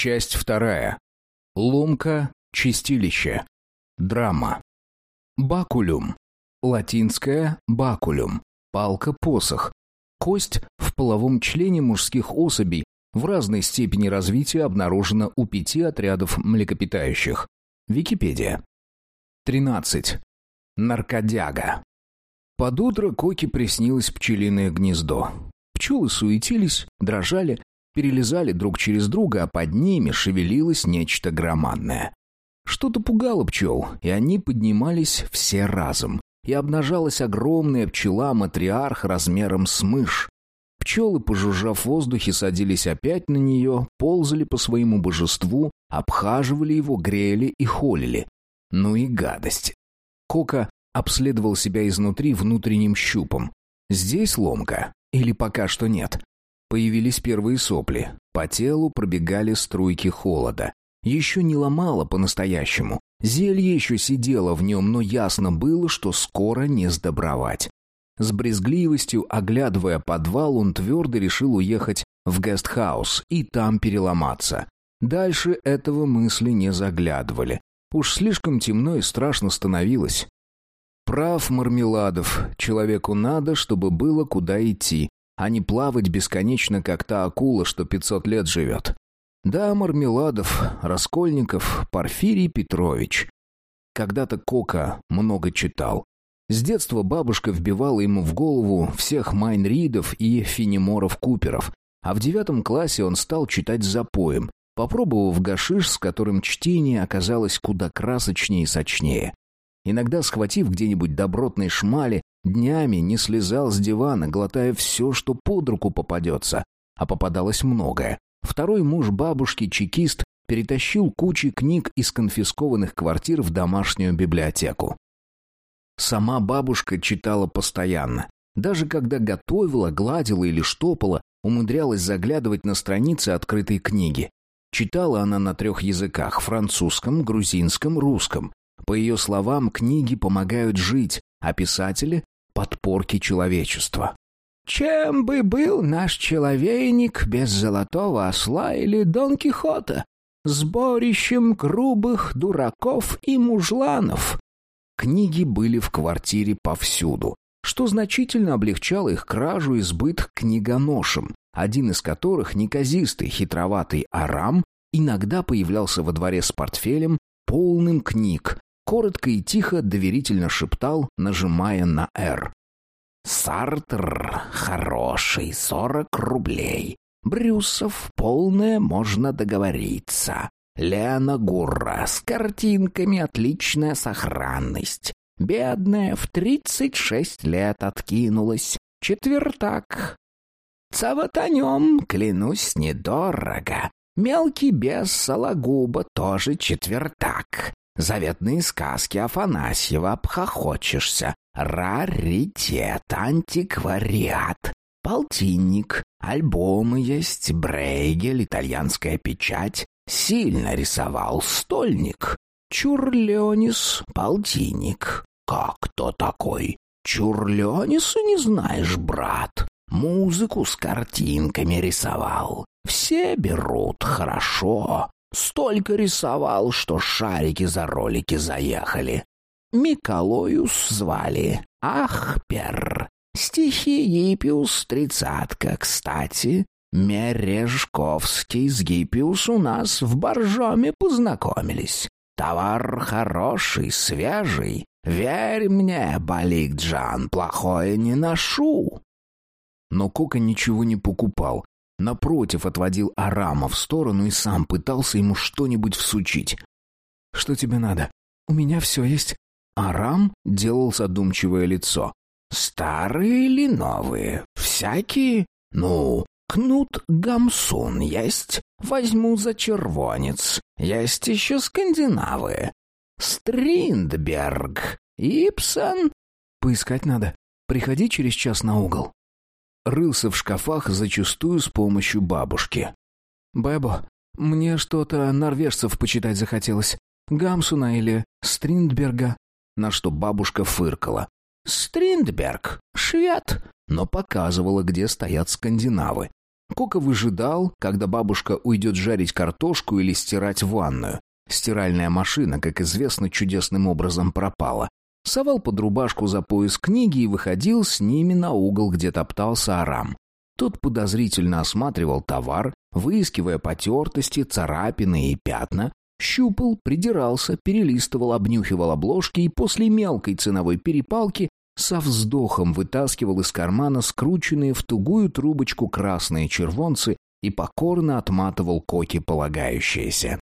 Часть вторая. Ломка, чистилище. Драма. Бакулюм. Латинское бакулюм. Палка-посох. Кость в половом члене мужских особей в разной степени развития обнаружена у пяти отрядов млекопитающих. Википедия. 13. Наркодяга. Под утро Коке приснилось пчелиное гнездо. Пчелы суетились, дрожали, перелезали друг через друга, а под ними шевелилось нечто громадное. Что-то пугало пчел, и они поднимались все разом, и обнажалась огромная пчела-матриарх размером с мышь. Пчелы, пожужжав в воздухе, садились опять на нее, ползали по своему божеству, обхаживали его, грели и холили. Ну и гадость. Кока обследовал себя изнутри внутренним щупом. Здесь ломка? Или пока что нет? Появились первые сопли. По телу пробегали струйки холода. Еще не ломало по-настоящему. Зелье еще сидело в нем, но ясно было, что скоро не сдобровать. С брезгливостью, оглядывая подвал, он твердо решил уехать в гестхаус и там переломаться. Дальше этого мысли не заглядывали. Уж слишком темно и страшно становилось. Прав Мармеладов, человеку надо, чтобы было куда идти, а не плавать бесконечно, как та акула, что пятьсот лет живет. Да, Мармеладов, Раскольников, Порфирий Петрович. Когда-то Кока много читал. С детства бабушка вбивала ему в голову всех Майнридов и Финеморов-Куперов, а в девятом классе он стал читать запоем, попробовав гашиш, с которым чтение оказалось куда красочнее и сочнее. Иногда, схватив где-нибудь добротной шмали, днями не слезал с дивана, глотая все, что под руку попадется. А попадалось многое. Второй муж бабушки, чекист, перетащил кучи книг из конфискованных квартир в домашнюю библиотеку. Сама бабушка читала постоянно. Даже когда готовила, гладила или штопала, умудрялась заглядывать на страницы открытой книги. Читала она на трех языках – французском, грузинском, русском. По ее словам, книги помогают жить, а писатели — подпорки человечества. Чем бы был наш человейник без золотого осла или Дон Кихота? Сборищем грубых дураков и мужланов. Книги были в квартире повсюду, что значительно облегчало их кражу и сбыт книгоношам, один из которых, неказистый хитроватый Арам, иногда появлялся во дворе с портфелем, полным книг, коротко и тихо доверительно шептал, нажимая на «Р». «Сартр хороший, сорок рублей. Брюсов полное, можно договориться. Лена Гурра с картинками отличная сохранность. Бедная в тридцать шесть лет откинулась. Четвертак. Цаватанем, клянусь, недорого. Мелкий бес Сологуба тоже четвертак. Заветные сказки Афанасьева обхохочешься. Раритет, антиквариат, полтинник, альбомы есть, Брейгель, итальянская печать. Сильно рисовал стольник. Чурлёнис, полтинник. Как то такой? Чурлёнису не знаешь, брат? Музыку с картинками рисовал. Все берут хорошо. Столько рисовал, что шарики за ролики заехали. Миколоюс звали. Ахпер. Стихи Гиппиус тридцатка. Кстати, Мережковский с Гиппиус у нас в Боржоме познакомились. Товар хороший, свежий. Верь мне, Балик-Джан, плохое не ношу. Но Кока ничего не покупал. Напротив, отводил Арама в сторону и сам пытался ему что-нибудь всучить. «Что тебе надо? У меня все есть». Арам делал задумчивое лицо. «Старые или новые? Всякие? Ну, кнут Гамсун есть? Возьму за червонец. Есть еще скандинавы. Стриндберг. Ипсон?» «Поискать надо. Приходи через час на угол» рылся в шкафах зачастую с помощью бабушки. «Бэбо, мне что-то норвежцев почитать захотелось. Гамсуна или Стриндберга?» На что бабушка фыркала. «Стриндберг, швед!» Но показывала, где стоят скандинавы. Кока выжидал, когда бабушка уйдет жарить картошку или стирать ванную. Стиральная машина, как известно, чудесным образом пропала. Совал под рубашку за пояс книги и выходил с ними на угол, где топтался Арам. Тот подозрительно осматривал товар, выискивая потертости, царапины и пятна, щупал, придирался, перелистывал, обнюхивал обложки и после мелкой ценовой перепалки со вздохом вытаскивал из кармана скрученные в тугую трубочку красные червонцы и покорно отматывал коки полагающиеся.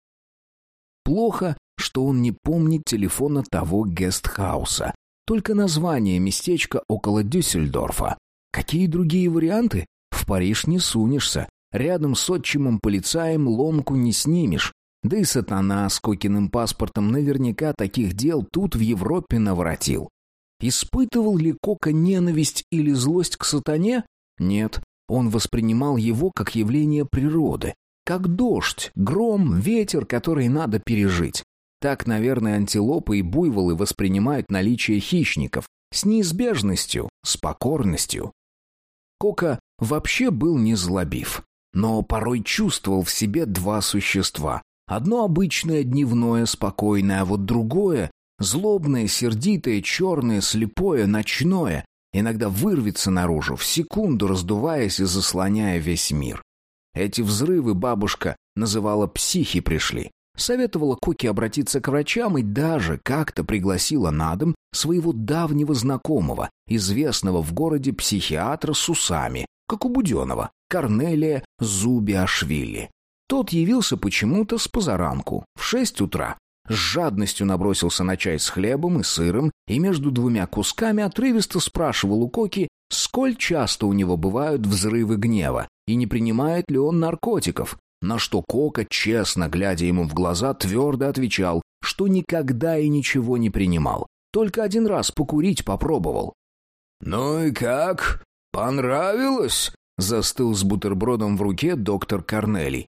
Плохо, что он не помнит телефона того гестхауса, только название местечка около Дюссельдорфа. Какие другие варианты? В Париж не сунешься. Рядом с отчимом полицаем ломку не снимешь. Да и сатана с Кокиным паспортом наверняка таких дел тут в Европе наворотил. Испытывал ли Кока ненависть или злость к сатане? Нет, он воспринимал его как явление природы, как дождь, гром, ветер, который надо пережить. Так, наверное, антилопы и буйволы воспринимают наличие хищников с неизбежностью, с покорностью. Кока вообще был не злобив, но порой чувствовал в себе два существа. Одно обычное дневное, спокойное, а вот другое Злобное, сердитое, черное, слепое, ночное. Иногда вырвется наружу, в секунду раздуваясь и заслоняя весь мир. Эти взрывы бабушка называла «психи пришли». Советовала Коке обратиться к врачам и даже как-то пригласила на дом своего давнего знакомого, известного в городе психиатра с усами, как у Буденова, Корнелия Зубиашвили. Тот явился почему-то с позаранку, в шесть утра, с жадностью набросился на чай с хлебом и сыром и между двумя кусками отрывисто спрашивал у Коки, сколь часто у него бывают взрывы гнева и не принимает ли он наркотиков, на что Кока, честно глядя ему в глаза, твердо отвечал, что никогда и ничего не принимал, только один раз покурить попробовал. «Ну и как? Понравилось?» — застыл с бутербродом в руке доктор Корнелий.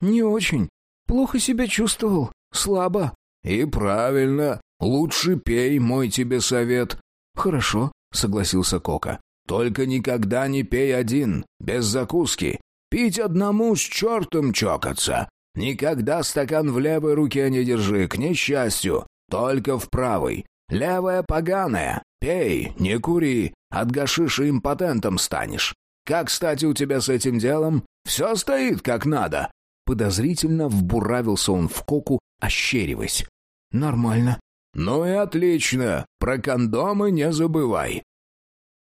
«Не очень. Плохо себя чувствовал. Слабо. И правильно. Лучше пей, мой тебе совет. Хорошо, согласился Кока. Только никогда не пей один, без закуски. Пить одному с чертом чокаться. Никогда стакан в левой руке не держи, к несчастью. Только в правой. Левая поганая. Пей, не кури. От гашиша импотентом станешь. Как, кстати, у тебя с этим делом? Все стоит как надо. Подозрительно вбуравился он в коку, ощериваясь. «Нормально». «Ну и отлично. Про кондомы не забывай».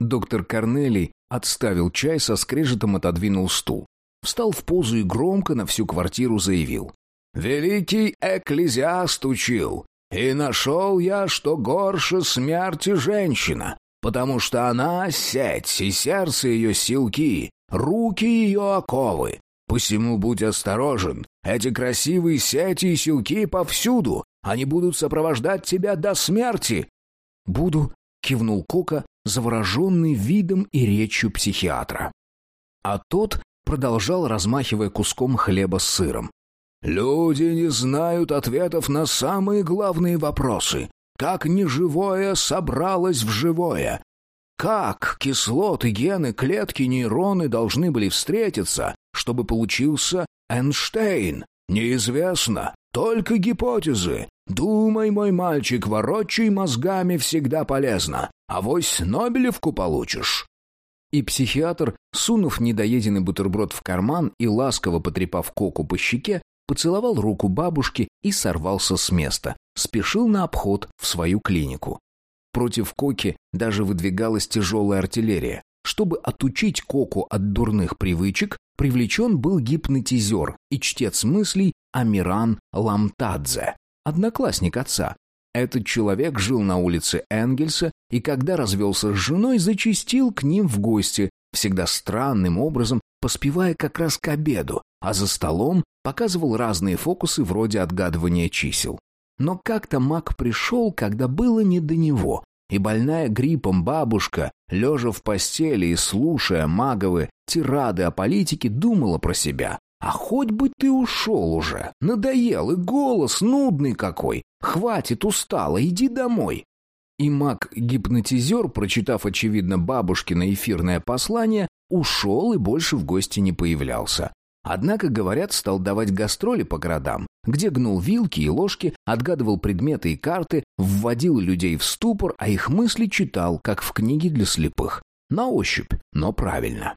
Доктор Корнелий отставил чай, со скрежетом отодвинул стул. Встал в позу и громко на всю квартиру заявил. «Великий экклезиаст учил, и нашел я, что горше смерти женщина, потому что она — сеть, и сердце ее силки, руки ее оковы, Посему будь осторожен. Эти красивые сети и силки повсюду. Они будут сопровождать тебя до смерти. Буду, кивнул Кока, завороженный видом и речью психиатра. А тот продолжал, размахивая куском хлеба с сыром. Люди не знают ответов на самые главные вопросы. Как неживое собралось в живое? Как кислоты, гены, клетки, нейроны должны были встретиться, чтобы получился Эйнштейн? Неизвестно. Только гипотезы. Думай, мой мальчик, ворочай мозгами всегда полезно. А вось Нобелевку получишь. И психиатр, сунув недоеденный бутерброд в карман и ласково потрепав Коку по щеке, поцеловал руку бабушки и сорвался с места. Спешил на обход в свою клинику. Против Коки даже выдвигалась тяжелая артиллерия. Чтобы отучить Коку от дурных привычек, привлечен был гипнотизер и чтец мыслей Амиран Ламтадзе, одноклассник отца. Этот человек жил на улице Энгельса и, когда развелся с женой, зачастил к ним в гости, всегда странным образом поспевая как раз к обеду, а за столом показывал разные фокусы вроде отгадывания чисел. Но как-то маг пришел, когда было не до него, и больная гриппом бабушка, лежа в постели и слушая маговы тирады о политике, думала про себя. «А хоть бы ты ушел уже! Надоел, и голос нудный какой! Хватит, устала, иди домой!» И маг-гипнотизер, прочитав, очевидно, бабушкино эфирное послание, ушел и больше в гости не появлялся. Однако, говорят, стал давать гастроли по городам, где гнул вилки и ложки, отгадывал предметы и карты, вводил людей в ступор, а их мысли читал, как в книге для слепых. На ощупь, но правильно.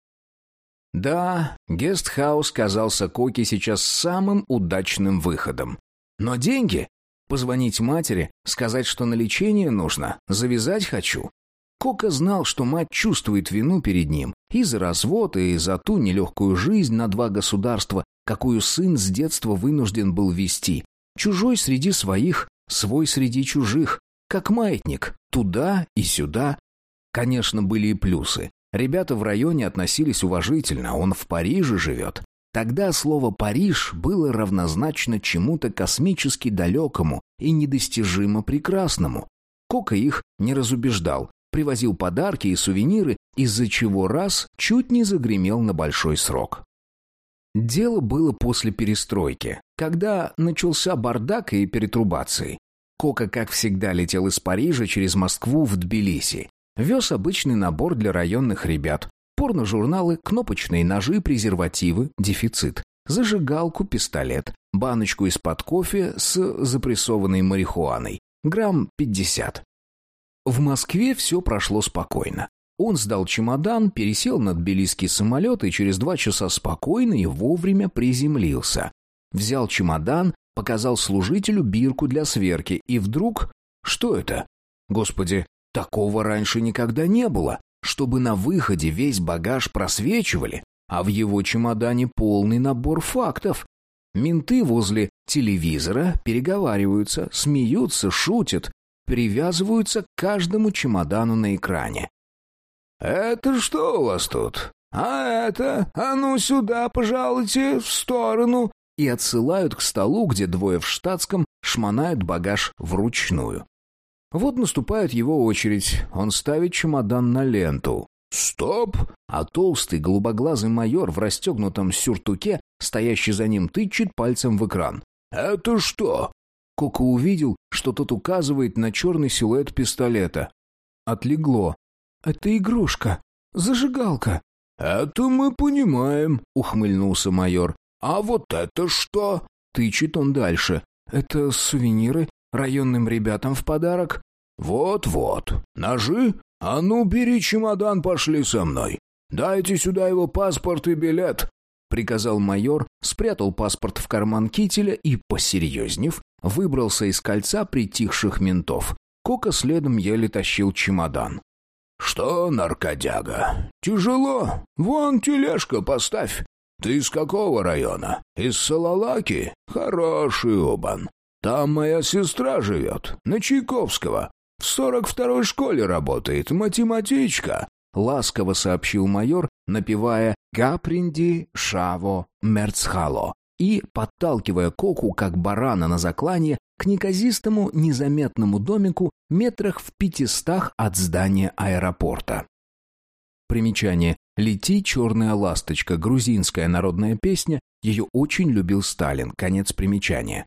Да, гестхаус казался Коки сейчас самым удачным выходом. Но деньги? Позвонить матери, сказать, что на лечение нужно, завязать хочу. Кока знал, что мать чувствует вину перед ним и за развод, и за ту нелегкую жизнь на два государства, какую сын с детства вынужден был вести. Чужой среди своих, свой среди чужих, как маятник, туда и сюда. Конечно, были и плюсы. Ребята в районе относились уважительно, он в Париже живет. Тогда слово «Париж» было равнозначно чему-то космически далекому и недостижимо прекрасному. Кока их не разубеждал, привозил подарки и сувениры, из-за чего раз чуть не загремел на большой срок. Дело было после перестройки, когда начался бардак и перетрубации. Кока, как всегда, летел из Парижа через Москву в Тбилиси. Вез обычный набор для районных ребят. Порно-журналы, кнопочные ножи, презервативы, дефицит. Зажигалку, пистолет, баночку из-под кофе с запрессованной марихуаной. Грамм пятьдесят. В Москве все прошло спокойно. Он сдал чемодан, пересел на тбилисский самолет и через два часа спокойно и вовремя приземлился. Взял чемодан, показал служителю бирку для сверки, и вдруг... Что это? Господи, такого раньше никогда не было, чтобы на выходе весь багаж просвечивали, а в его чемодане полный набор фактов. Менты возле телевизора переговариваются, смеются, шутят, привязываются к каждому чемодану на экране. «Это что у вас тут? А это? А ну сюда, пожалуйте, в сторону!» И отсылают к столу, где двое в штатском шмонают багаж вручную. Вот наступает его очередь. Он ставит чемодан на ленту. «Стоп!» А толстый голубоглазый майор в расстегнутом сюртуке, стоящий за ним, тычет пальцем в экран. «Это что?» Коко увидел, что тот указывает на черный силуэт пистолета. Отлегло. «Это игрушка. Зажигалка». «Это мы понимаем», — ухмыльнулся майор. «А вот это что?» — тычет он дальше. «Это сувениры районным ребятам в подарок». «Вот-вот. Ножи? А ну, бери чемодан, пошли со мной. Дайте сюда его паспорт и билет», — приказал майор, спрятал паспорт в карман кителя и, посерьезнев, Выбрался из кольца притихших ментов. Кока следом еле тащил чемодан. «Что, наркодяга, тяжело? Вон тележка поставь. Ты из какого района? Из Салалаки? Хороший обан. Там моя сестра живет, на Чайковского. В сорок второй школе работает, математичка», — ласково сообщил майор, напевая «Гапринди Шаво Мерцхало» и, подталкивая Коку, как барана на заклание, к неказистому незаметному домику метрах в пятистах от здания аэропорта. Примечание. «Лети, черная ласточка» — грузинская народная песня, ее очень любил Сталин. Конец примечания.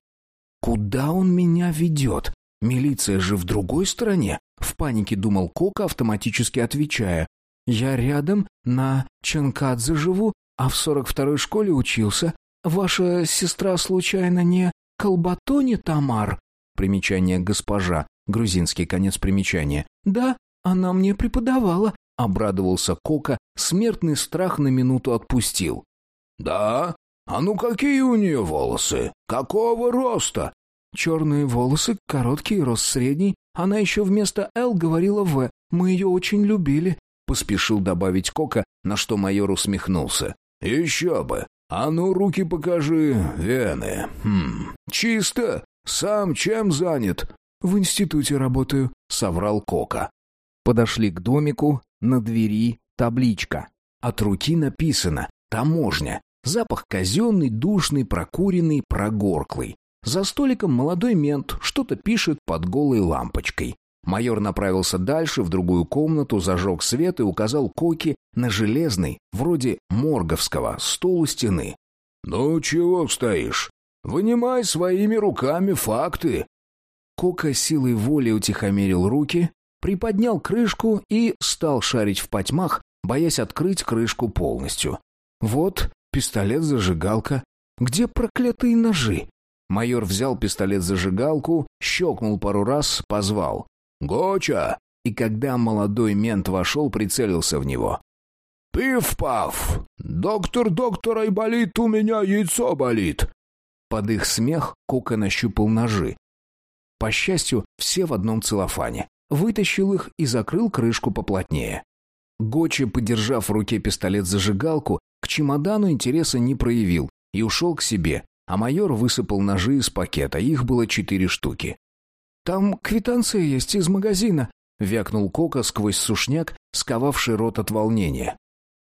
«Куда он меня ведет? Милиция же в другой стороне?» В панике думал Кока, автоматически отвечая. «Я рядом, на Чанкадзе живу, а в сорок второй школе учился. «Ваша сестра случайно не Колбатони Тамар?» Примечание «госпожа», грузинский конец примечания. «Да, она мне преподавала», — обрадовался Кока, смертный страх на минуту отпустил. «Да? А ну какие у нее волосы? Какого роста?» «Черные волосы, короткий, рост средний. Она еще вместо «Л» говорила «В». Мы ее очень любили», — поспешил добавить Кока, на что майор усмехнулся. «Еще бы! «А ну, руки покажи, вены. Хм, чисто. Сам чем занят?» «В институте работаю», — соврал Кока. Подошли к домику, на двери табличка. От руки написано «Таможня». Запах казенный, душный, прокуренный, прогорклый. За столиком молодой мент что-то пишет под голой лампочкой. Майор направился дальше, в другую комнату, зажег свет и указал Коки на железный, вроде морговского, стол у стены. «Ну, чего стоишь? Вынимай своими руками факты!» Кока силой воли утихомирил руки, приподнял крышку и стал шарить в потьмах, боясь открыть крышку полностью. «Вот, пистолет-зажигалка. Где проклятые ножи?» Майор взял пистолет-зажигалку, щелкнул пару раз, позвал. «Гоча!» И когда молодой мент вошел, прицелился в него. «Пиф-паф! Доктор, доктор, ай болит, у меня яйцо болит!» Под их смех Кока нащупал ножи. По счастью, все в одном целлофане. Вытащил их и закрыл крышку поплотнее. Гочи, подержав в руке пистолет-зажигалку, к чемодану интереса не проявил и ушел к себе, а майор высыпал ножи из пакета, их было четыре штуки. «Там квитанция есть из магазина», — вякнул Кока сквозь сушняк, сковавший рот от волнения.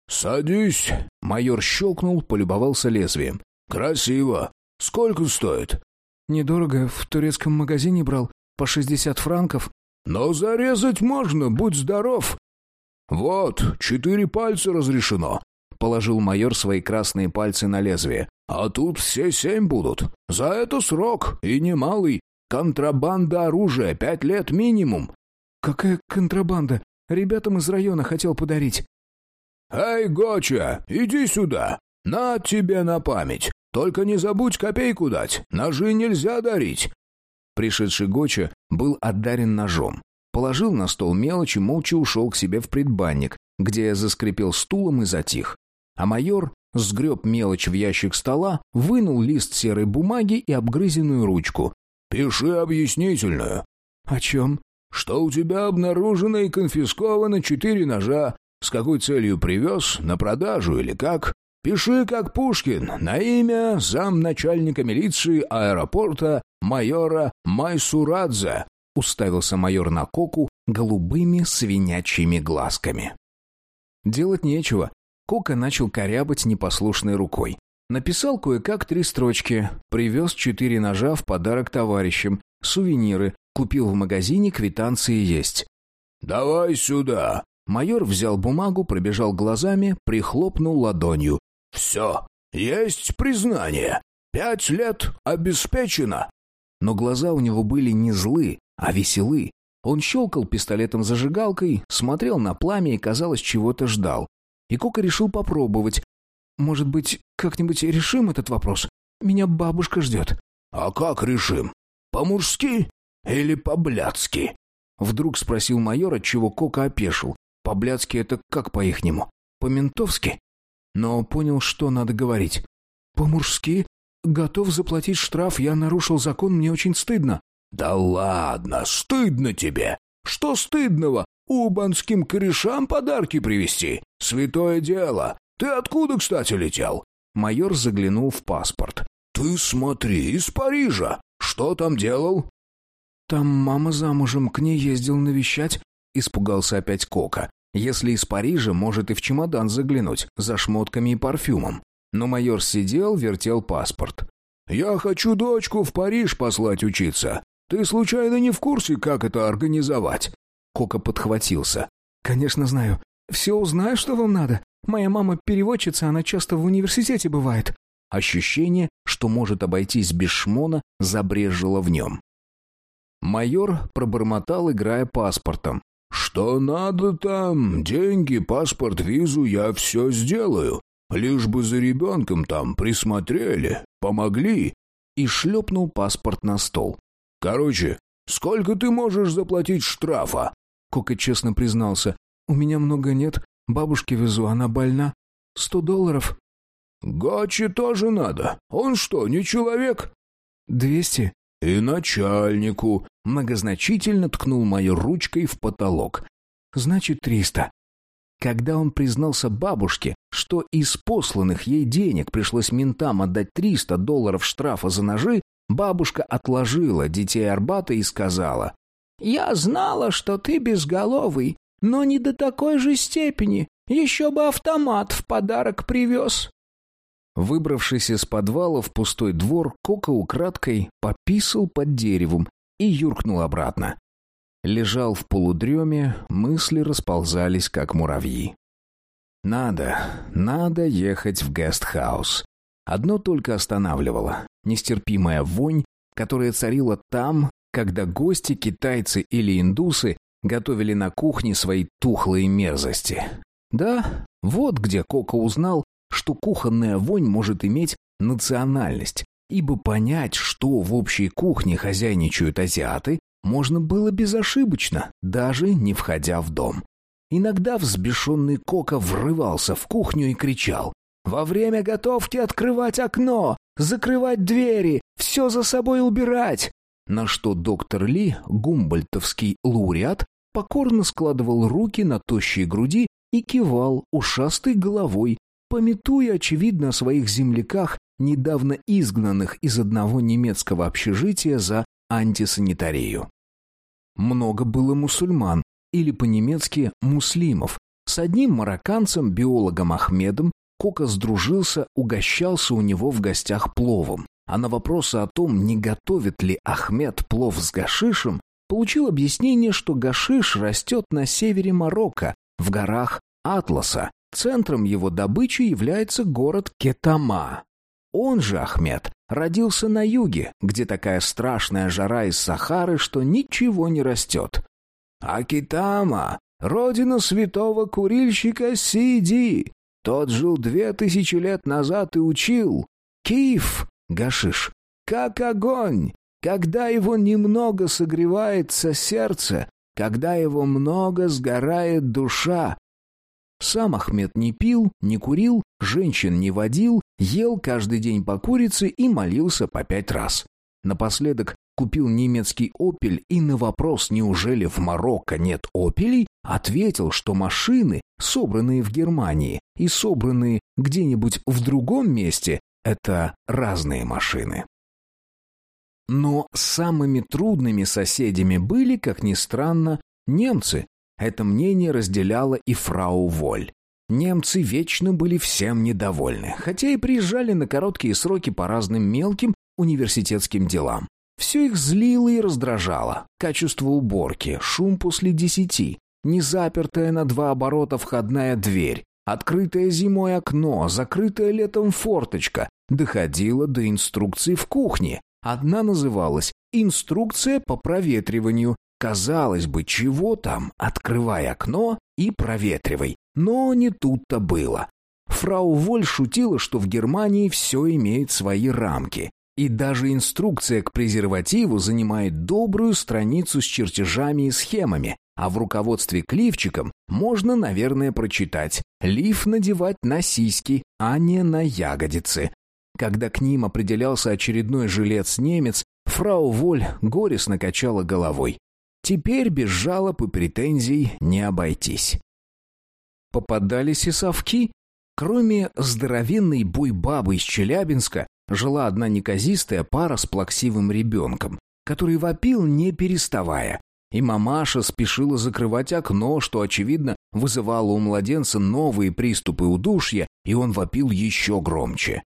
«Садись!» — майор щелкнул, полюбовался лезвием. «Красиво! Сколько стоит?» «Недорого, в турецком магазине брал, по шестьдесят франков». «Но зарезать можно, будь здоров!» «Вот, четыре пальца разрешено», — положил майор свои красные пальцы на лезвие. «А тут все семь будут. За это срок, и немалый. Контрабанда оружия, пять лет минимум». «Какая контрабанда? Ребятам из района хотел подарить». «Эй, Гоча, иди сюда. На тебе на память. Только не забудь копейку дать. Ножи нельзя дарить». Пришедший Гоча был отдарен ножом. Положил на стол мелочь и молча ушел к себе в предбанник, где заскрипел стулом и затих. А майор сгреб мелочь в ящик стола, вынул лист серой бумаги и обгрызенную ручку. «Пиши объяснительную». «О чем?» «Что у тебя обнаружено и конфисковано четыре ножа. С какой целью привез? На продажу или как? Пиши, как Пушкин, на имя замначальника милиции аэропорта майора Майсурадзе», — уставился майор на Коку голубыми свинячьими глазками. Делать нечего. Кока начал корябать непослушной рукой. Написал кое-как три строчки, привез четыре ножа в подарок товарищам, сувениры, купил в магазине, квитанции есть. «Давай сюда!» Майор взял бумагу, пробежал глазами, прихлопнул ладонью. «Все, есть признание. Пять лет обеспечено». Но глаза у него были не злы, а веселы. Он щелкал пистолетом-зажигалкой, смотрел на пламя и, казалось, чего-то ждал. И Кока решил попробовать. «Может быть, как-нибудь решим этот вопрос? Меня бабушка ждет». «А как решим? По-мужски или по-блядски?» Вдруг спросил майор, отчего Кока опешил. «По-блядски это как по-ихнему? По-ментовски?» Но понял, что надо говорить. «По-мужски? Готов заплатить штраф, я нарушил закон, мне очень стыдно». «Да ладно, стыдно тебе! Что стыдного? Убанским корешам подарки привезти? Святое дело! Ты откуда, кстати, летел?» Майор заглянул в паспорт. «Ты смотри, из Парижа! Что там делал?» «Там мама замужем, к ней ездил навещать», — испугался опять Кока. «Если из Парижа, может и в чемодан заглянуть, за шмотками и парфюмом». Но майор сидел, вертел паспорт. «Я хочу дочку в Париж послать учиться. Ты случайно не в курсе, как это организовать?» Кока подхватился. «Конечно знаю. Все узнаю, что вам надо. Моя мама переводчица, она часто в университете бывает». Ощущение, что может обойтись без шмона, забрежило в нем. Майор пробормотал, играя паспортом. «Что надо там? Деньги, паспорт, визу, я все сделаю. Лишь бы за ребенком там присмотрели, помогли». И шлепнул паспорт на стол. Короче, сколько ты можешь заплатить штрафа?» Кока честно признался. «У меня много нет. Бабушке везу, она больна. Сто долларов». «Гачи тоже надо. Он что, не человек?» «Двести». «И начальнику», — многозначительно ткнул майор ручкой в потолок. «Значит, триста». Когда он признался бабушке, что из посланных ей денег пришлось ментам отдать триста долларов штрафа за ножи, Бабушка отложила детей Арбата и сказала, «Я знала, что ты безголовый, но не до такой же степени. Еще бы автомат в подарок привез». Выбравшись из подвала в пустой двор, Кока украдкой пописал под деревом и юркнул обратно. Лежал в полудреме, мысли расползались, как муравьи. Надо, надо ехать в гестхаус. Одно только останавливало — нестерпимая вонь, которая царила там, когда гости, китайцы или индусы, готовили на кухне свои тухлые мерзости. Да, вот где Кока узнал, что кухонная вонь может иметь национальность, ибо понять, что в общей кухне хозяйничают азиаты, можно было безошибочно, даже не входя в дом. Иногда взбешенный Кока врывался в кухню и кричал «Во время готовки открывать окно, закрывать двери, все за собой убирать!» На что доктор Ли, гумбольтовский лауреат, покорно складывал руки на тощей груди и кивал ушастой головой, пометуя, очевидно, о своих земляках, недавно изгнанных из одного немецкого общежития за антисанитарию. Много было мусульман, или по-немецки «муслимов». С одним марокканцем, биологом Ахмедом, Кока сдружился, угощался у него в гостях пловом. А на вопросы о том, не готовит ли Ахмед плов с гашишем, получил объяснение, что гашиш растет на севере Марокко, в горах Атласа. Центром его добычи является город Кетама. Он же, Ахмед, родился на юге, где такая страшная жара из Сахары, что ничего не растет. А Китама — родина святого курильщика Сиди. Тот жил две тысячи лет назад и учил. Киев, гашиш, как огонь, когда его немного согревается сердце, когда его много сгорает душа, сам Ахмед не пил, не курил, женщин не водил, ел каждый день по курице и молился по пять раз. Напоследок купил немецкий «Опель» и на вопрос, неужели в Марокко нет «Опелей», ответил, что машины, собранные в Германии и собранные где-нибудь в другом месте, это разные машины. Но самыми трудными соседями были, как ни странно, немцы, это мнение разделяла и фрау Воль. Немцы вечно были всем недовольны, хотя и приезжали на короткие сроки по разным мелким университетским делам. Все их злило и раздражало. Качество уборки, шум после десяти, незапертая на два оборота входная дверь, открытое зимой окно, закрытая летом форточка, доходило до инструкций в кухне. Одна называлась «Инструкция по проветриванию», Казалось бы, чего там, открывай окно и проветривай. Но не тут-то было. Фрау Воль шутила, что в Германии все имеет свои рамки. И даже инструкция к презервативу занимает добрую страницу с чертежами и схемами, а в руководстве к лифчикам можно, наверное, прочитать «Лиф надевать на сиськи, а не на ягодицы». Когда к ним определялся очередной жилец-немец, фрау Воль горестно качала головой. Теперь без жалоб и претензий не обойтись. Попадались и совки. Кроме здоровенной буйбабы из Челябинска, жила одна неказистая пара с плаксивым ребенком, который вопил не переставая. И мамаша спешила закрывать окно, что, очевидно, вызывало у младенца новые приступы удушья, и он вопил еще громче.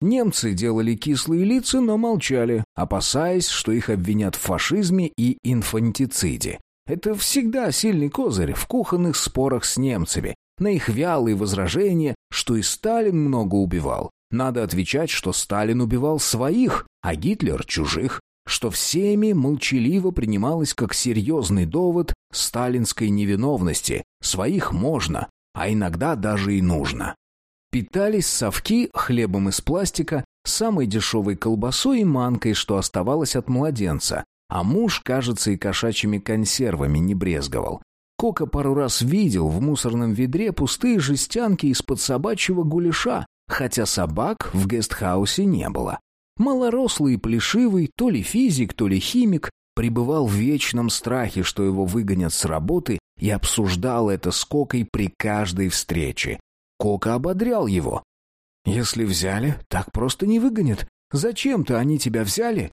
Немцы делали кислые лица, но молчали, опасаясь, что их обвинят в фашизме и инфантициде. Это всегда сильный козырь в кухонных спорах с немцами. На их вялые возражения, что и Сталин много убивал. Надо отвечать, что Сталин убивал своих, а Гитлер — чужих. Что всеми молчаливо принималось как серьезный довод сталинской невиновности. Своих можно, а иногда даже и нужно. Питались совки хлебом из пластика, самой дешевой колбасой и манкой, что оставалось от младенца, а муж, кажется, и кошачьими консервами не брезговал. Кока пару раз видел в мусорном ведре пустые жестянки из-под собачьего гуляша, хотя собак в гестхаусе не было. Малорослый и плешивый, то ли физик, то ли химик, пребывал в вечном страхе, что его выгонят с работы, и обсуждал это с Кокой при каждой встрече. Кока ободрял его. «Если взяли, так просто не выгонят. Зачем-то они тебя взяли?»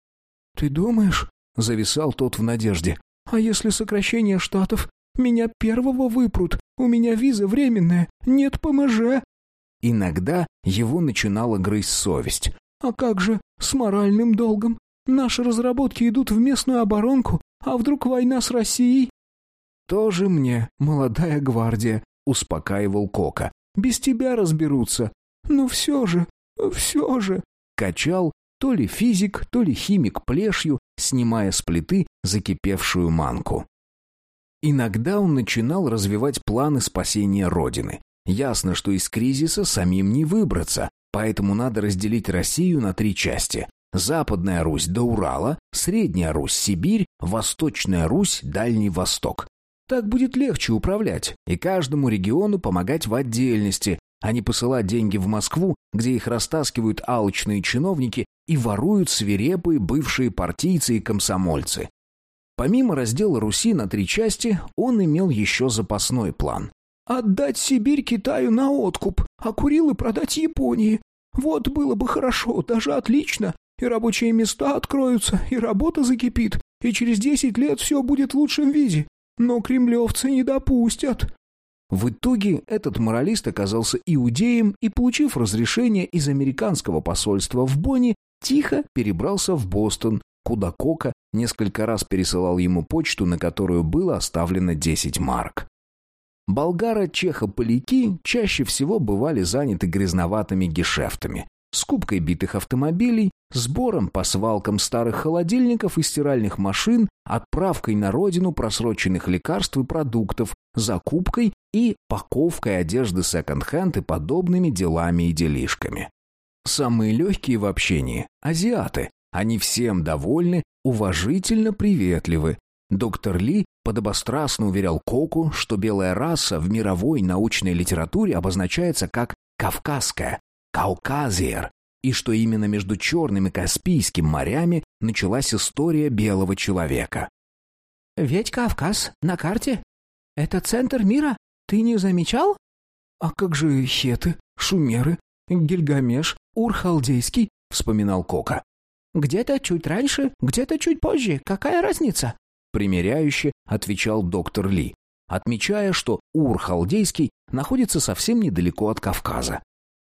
«Ты думаешь?» — зависал тот в надежде. «А если сокращение штатов? Меня первого выпрут. У меня виза временная. Нет ПМЖ». Иногда его начинала грызть совесть. «А как же с моральным долгом? Наши разработки идут в местную оборонку, а вдруг война с Россией?» «Тоже мне, молодая гвардия», — успокаивал Кока. Без тебя разберутся. Но все же, все же...» Качал то ли физик, то ли химик плешью, снимая с плиты закипевшую манку. Иногда он начинал развивать планы спасения Родины. Ясно, что из кризиса самим не выбраться, поэтому надо разделить Россию на три части. Западная Русь до Урала, Средняя Русь, Сибирь, Восточная Русь, Дальний Восток. Так будет легче управлять и каждому региону помогать в отдельности, а не посылать деньги в Москву, где их растаскивают алчные чиновники и воруют свирепые бывшие партийцы и комсомольцы. Помимо раздела Руси на три части, он имел еще запасной план. «Отдать Сибирь Китаю на откуп, а Курилы продать Японии. Вот было бы хорошо, даже отлично. И рабочие места откроются, и работа закипит, и через десять лет все будет в лучшем виде. Но кремлевцы не допустят». В итоге этот моралист оказался иудеем и, получив разрешение из американского посольства в Бонне, тихо перебрался в Бостон, куда Кока несколько раз пересылал ему почту, на которую было оставлено 10 марк. Болгара-чехополяки чаще всего бывали заняты грязноватыми гешефтами, скупкой битых автомобилей, сбором по свалкам старых холодильников и стиральных машин, отправкой на родину просроченных лекарств и продуктов, закупкой и паковкой одежды секонд-хенд и подобными делами и делишками. Самые легкие в общении – азиаты. Они всем довольны, уважительно приветливы. Доктор Ли подобострастно уверял Коку, что белая раса в мировой научной литературе обозначается как «кавказская», «кауказиер», и что именно между Черным и Каспийским морями началась история белого человека. «Ведь Кавказ на карте. Это центр мира. Ты не замечал?» «А как же хеты, шумеры, Гильгамеш, Урхалдейский?» — вспоминал Кока. «Где-то чуть раньше, где-то чуть позже. Какая разница?» Примеряюще отвечал доктор Ли, отмечая, что Урхалдейский находится совсем недалеко от Кавказа.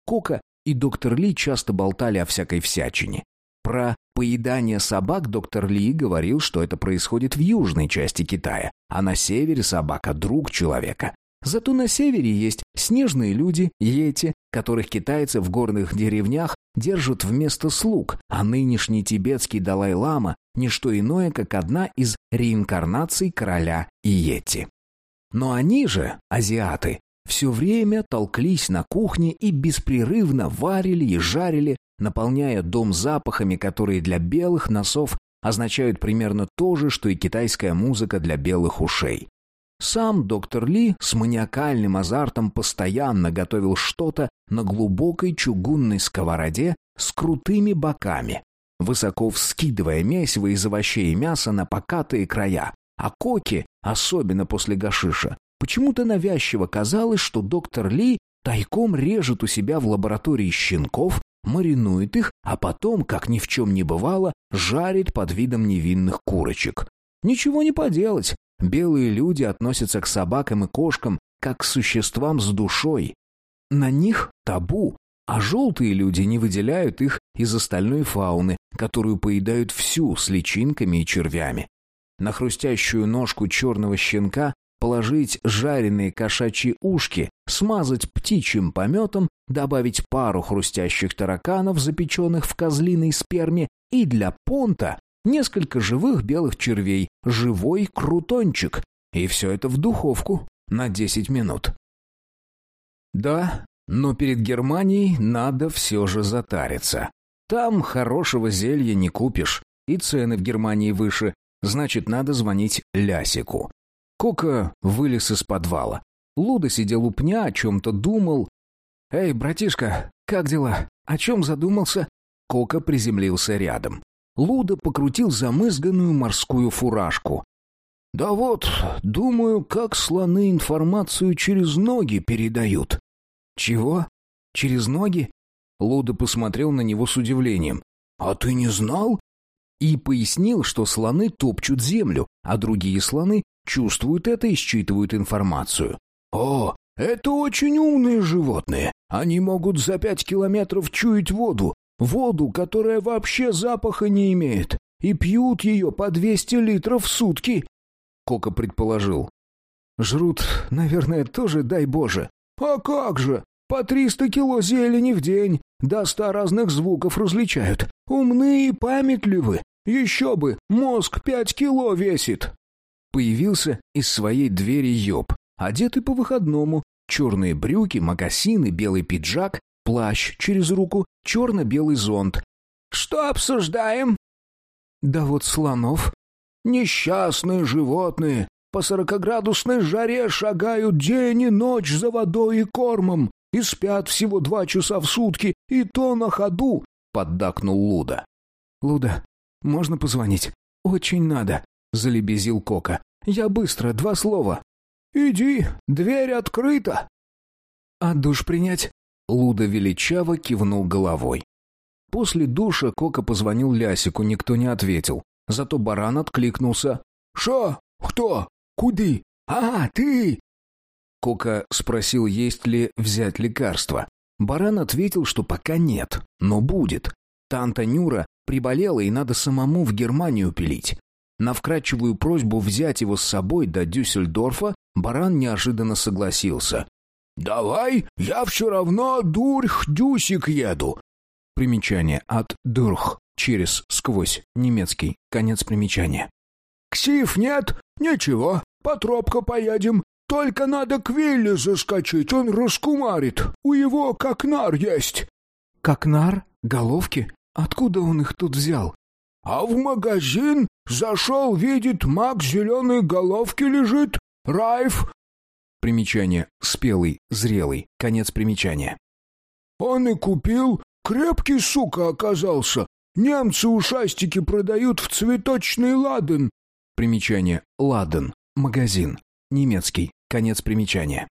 Кока и доктор Ли часто болтали о всякой всячине. Про поедание собак доктор Ли говорил, что это происходит в южной части Китая, а на севере собака – друг человека. Зато на севере есть снежные люди, йети, которых китайцы в горных деревнях держат вместо слуг, а нынешний тибетский Далай-лама – не что иное, как одна из реинкарнаций короля йети. Но они же, азиаты, все время толклись на кухне и беспрерывно варили и жарили, наполняя дом запахами, которые для белых носов означают примерно то же, что и китайская музыка для белых ушей. Сам доктор Ли с маниакальным азартом постоянно готовил что-то на глубокой чугунной сковороде с крутыми боками, высоко вскидывая месиво из овощей и мяса на покатые края. А коки, особенно после гашиша, Почему-то навязчиво казалось, что доктор Ли тайком режет у себя в лаборатории щенков, маринует их, а потом, как ни в чем не бывало, жарит под видом невинных курочек. Ничего не поделать. Белые люди относятся к собакам и кошкам как к существам с душой. На них табу, а желтые люди не выделяют их из остальной фауны, которую поедают всю с личинками и червями. На хрустящую ножку черного щенка положить жареные кошачьи ушки, смазать птичьим пометом, добавить пару хрустящих тараканов, запеченных в козлиной сперме, и для понта несколько живых белых червей, живой крутончик. И все это в духовку на 10 минут. Да, но перед Германией надо все же затариться. Там хорошего зелья не купишь, и цены в Германии выше, значит, надо звонить Лясику. Кока вылез из подвала. Луда сидел у пня, о чем-то думал. «Эй, братишка, как дела? О чем задумался?» Кока приземлился рядом. Луда покрутил замызганную морскую фуражку. «Да вот, думаю, как слоны информацию через ноги передают». «Чего? Через ноги?» Луда посмотрел на него с удивлением. «А ты не знал?» И пояснил, что слоны топчут землю, а другие слоны чувствуют это и считывают информацию. «О, это очень умные животные. Они могут за пять километров чуять воду, воду, которая вообще запаха не имеет, и пьют ее по двести литров в сутки». Кока предположил. «Жрут, наверное, тоже, дай Боже». «А как же! По триста кило зелени в день, до ста разных звуков различают. Умные и памятливы. Еще бы, мозг пять кило весит» появился из своей двери Йоб, одетый по-выходному, черные брюки, мокасины, белый пиджак, плащ через руку, черно-белый зонт. «Что обсуждаем?» «Да вот слонов». «Несчастные животные по сорокоградусной жаре шагают день и ночь за водой и кормом и спят всего два часа в сутки, и то на ходу», — поддакнул Луда. «Луда, можно позвонить? Очень надо», — залебезил Кока. «Я быстро, два слова». «Иди, дверь открыта». «А душ принять?» Луда величаво кивнул головой. После душа Кока позвонил Лясику, никто не ответил. Зато баран откликнулся. «Шо? Кто? Куды? А, ты!» Кока спросил, есть ли взять лекарство. Баран ответил, что пока нет, но будет. Танта Нюра приболела и надо самому в Германию пилить. На вкрадчивую просьбу взять его с собой до Дюссельдорфа Баран неожиданно согласился. «Давай, я все равно дурх-дюсик еду». Примечание от «дурх» через «сквозь» немецкий, конец примечания. «Ксив нет? Ничего, по тропка поедем. Только надо к Вилле заскочить, он раскумарит. У его как нар есть». «Как нар? Головки? Откуда он их тут взял?» «А в магазин зашел, видит, маг зеленой головки лежит. Райф Примечание. Спелый, зрелый. Конец примечания. Он и купил. Крепкий, сука, оказался. Немцы ушастики продают в цветочный ладен. Примечание. Ладен. Магазин. Немецкий. Конец примечания.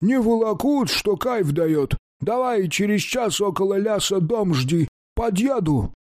Не волокут, что кайф дает. Давай через час около ляса дом жди. Подъеду.